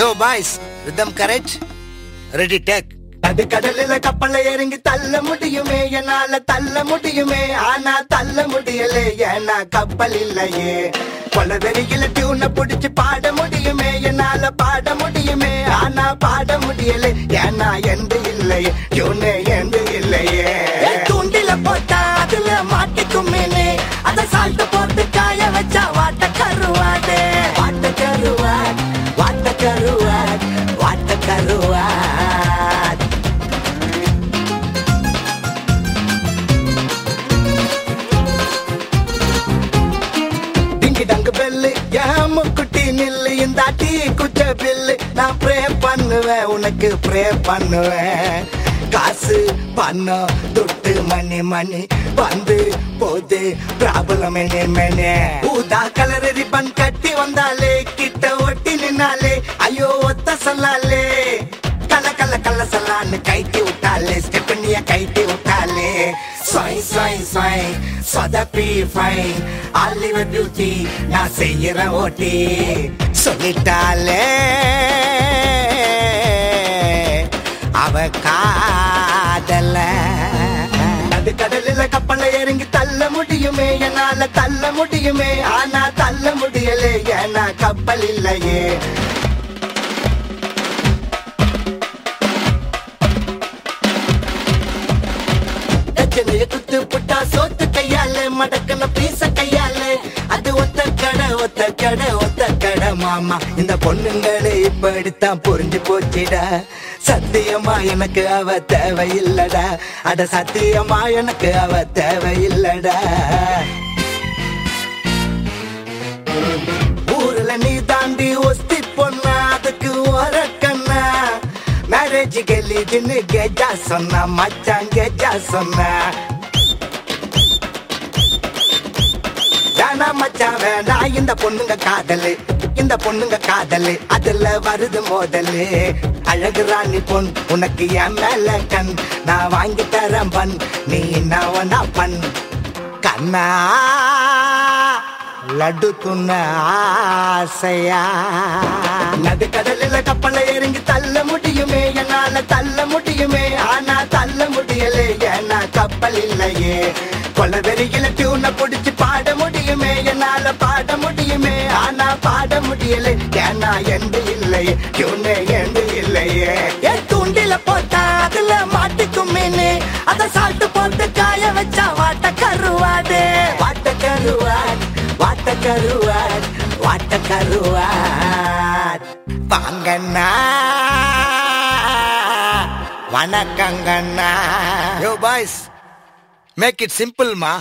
Yo boys rhythm correct ready take அது கடலில கப்பல்ல இறங்கி தள்ள முடியுமே? என்னால தள்ள முடியுமே? ஆனா தள்ள முடியல. ஏன்னா கப்பல் இல்லையே. கொலவெறியில டியூனை புடிச்சு பாட முடியுமே? என்னால பாட முடியுமே? ஆனா பாட முடியல. ஏன்னா காட்டி குச்ச பில்லு நான் ப்ரே பண்ணுவேன் உனக்கு ப்ரே பண்ணுவேன். காசு பணம் துட்டு மணி மணி வந்து போது ப்ராப்ளம் மேனே ஊதா கலர் ரிப்பன் கட்டி வந்தாலே கிட்ட ஒட்டி நின்னாலே ஐயோ ஒத்த சொல்லாலே. கல கல கல சொல்லான்னு கைட்டி விட்டாலே ஸ்டெப்பனிய கைட்டி விட்டாலே. ஸ்வை ஸ்வை ஸ்வை சொதப்பி ஃபைன் ஆலிவர் பியூட்டி நான் செய்யற ஓட்டி சொல்லிட்டாலே அவ காதல அது கடலில கப்பல இறங்கி தள்ள முடியுமே என்னால தள்ள முடியுமே ஆனா தள்ள முடியலே ஏன்னா கப்பல் இல்லையே என்னைய குத்து புட்டா சோத்து கையால மடக்கன பீச கையால அது ஒத்த கடை ஒத்த கடை ஒத்த கடை மாமா. இந்த பொண்ணுங்களே இப்படித்தான் புரிஞ்சு போச்சுடா. சத்தியமா எனக்கு அவ தேவையில்லடா. அட சத்தியமா எனக்கு அவ தேவையில்லடா. மேரேஜ் கெலிஜின்னு கெஜா சொன்னா மச்சான் கெஜா சொன்ன. வேணா மச்சான் வேணா இந்த பொண்ணுங்க காதலு இந்த பொண்ணுங்க காதலு அதுல வருது மோதலு. அழகு ராணி பொன் உனக்கு என் மேல கண் நான் வாங்கி தரேன் பண் நீ என்ன பண். கண்ணா லட்டு துண்ண ஆசையா. நடுக்கடலில் கப்பலை இறங்கி தள்ள முடியுமே கப்பல் இல்லையே. கொலவெறியில டியூனை புடிச்சு பாட முடியுமே? என்னால பாட முடியுமே? ஆனா பாட முடியல. ஏன்னா எண்டு இல்லையே டியூனே எண்டு இல்லையே. என் தூண்டில போட்டா அதுல மாட்டிக்கும் மீனு. அத சாப்பிட்டு போட்டு காய வச்சா வாட்ட கருவாடு. வாட்ட கருவாட் வாட்ட கருவாட் வாட்ட கருவாட். வாங்கண்ணா. வணக்கங்கண்ணா. Yo boys make it சிம்பிள்மா